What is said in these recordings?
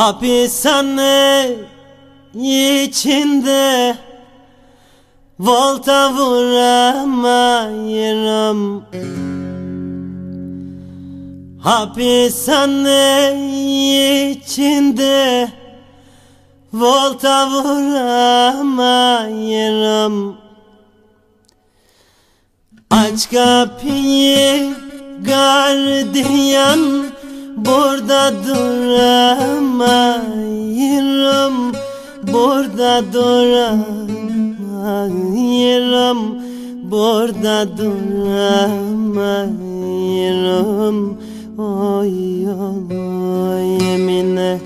Hapishane içinde Volta vuramıyorum Hapishane içinde Volta vuramıyorum Aç kapıyı gardiyan Burada duramıyorum Burada duramıyorum Burada duramıyorum Oy oy yemine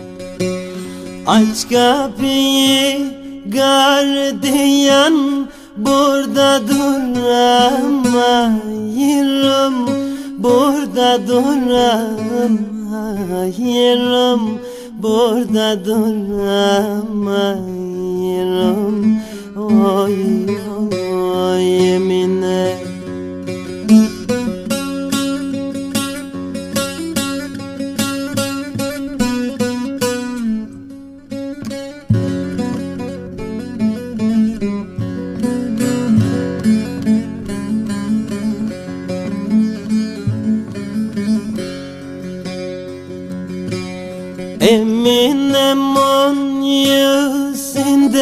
Aç kapıyı gardiyan. Burada duramıyorum Burada duramıyorum Burada duramıyorum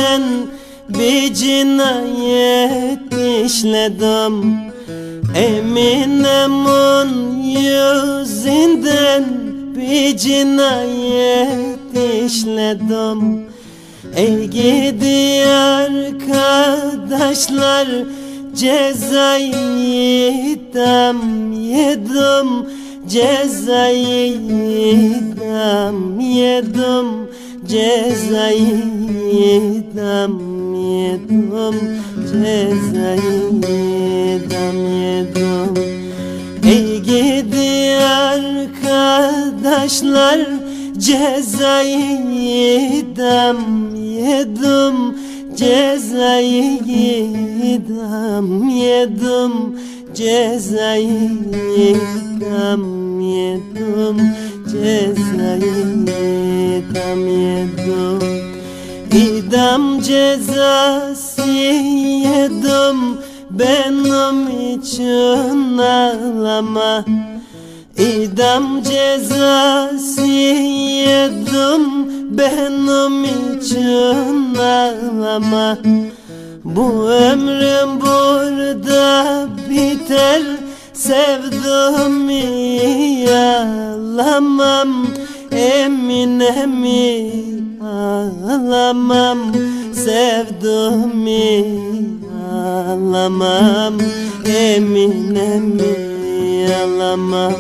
yüzünden bir cinayet işledim. Eminem on yüzünden bir cinayet işledim. Ey gidi arkadaşlar cezayı yedim yedim. Cezayı yedim yedim Cezayı yedim yedim Cezayı yedim. Yedim Ey gidi arkadaşlar Cezayı yedim yedim Cezayı yedim yedim Cezayı yedim yedim Cezayı yedim yedim İdam cezası yedim Benim için ağlama. İdam cezası yedim Benim için ağlama. Bu ömrüm burada biter Sevdumi ağlamam Eminemi ağlamam Sevdumi ağlamam Eminemi ağlamam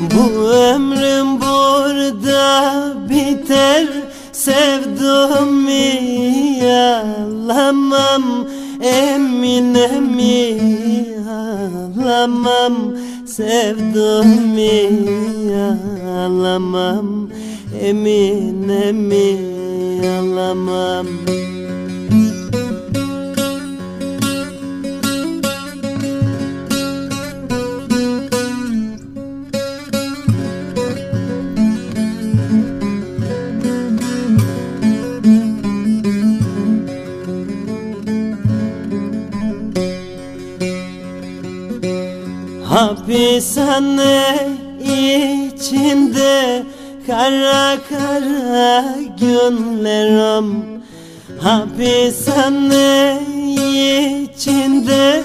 Bu ömrüm burada biter. Sevdumi ağlamam Eminemi ağlamam Sevdumi ağlamam Eminemi ağlamam Hapishane içinde kara kara günlerim. Hapishane içinde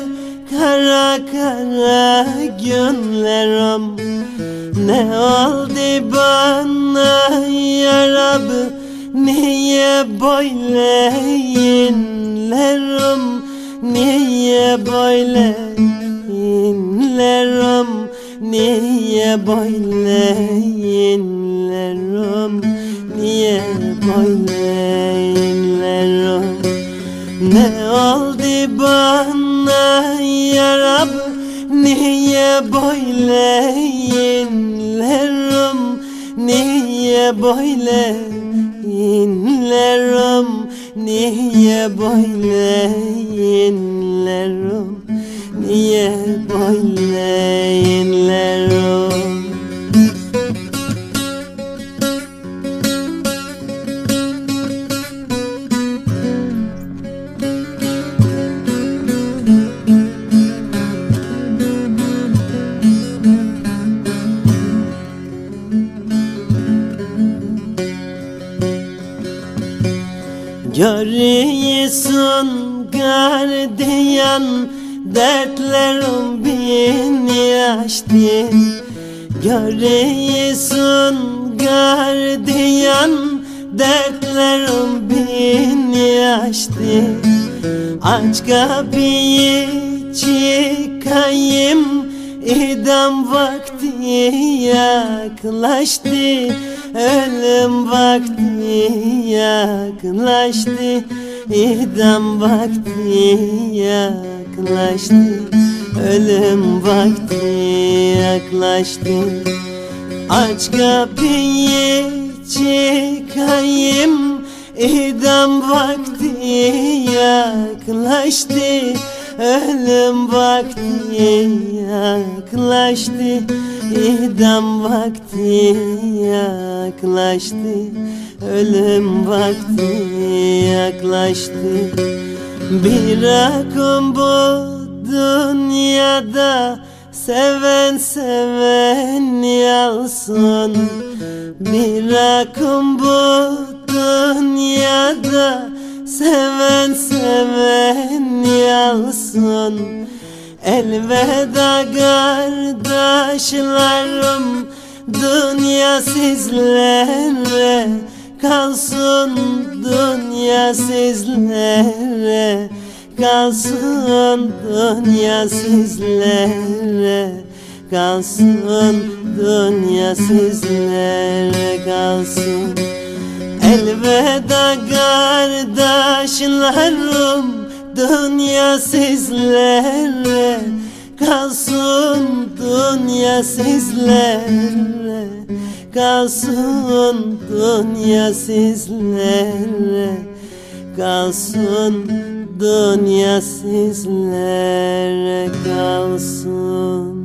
kara kara günlerim. Ne oldu bana yarab Niye böyle inlerim Niye böyle inlerim Niye böyle inlerim Niye böyle inlerim Ne oldu bana yarab Niye böyle inlerim Niye böyle inlerim Niye böyle diye oynayınlar o? Görüyorsun gardiyan Dertlerim bin yaştı Görüyorsun gardiyan. Dertlerim bin yaştı Aç kapıyı çıkayım. İdam vakti yaklaştı. Ölüm vakti yaklaştı. İdam vakti yaklaştı Ölüm vakti yaklaştı. Aç kapıyı çıkayım. İdam vakti yaklaştı. Ölüm vakti yaklaştı. İdam vakti yaklaştı. Ölüm vakti yaklaştı Bir akım bu dünyada Seven seven yalsın Bir akım bu dünyada Seven seven yalsın Elveda kardeşlerim Dünya sizlere kalsın Dünya sizlere kalsın Dünya sizlere kalsın Dünya sizlere kalsın. Elveda kardeşlerim Dünya sizlere kalsın Dünya sizlere kalsın Dünya sizlere kalsın Dünya sizlere kalsın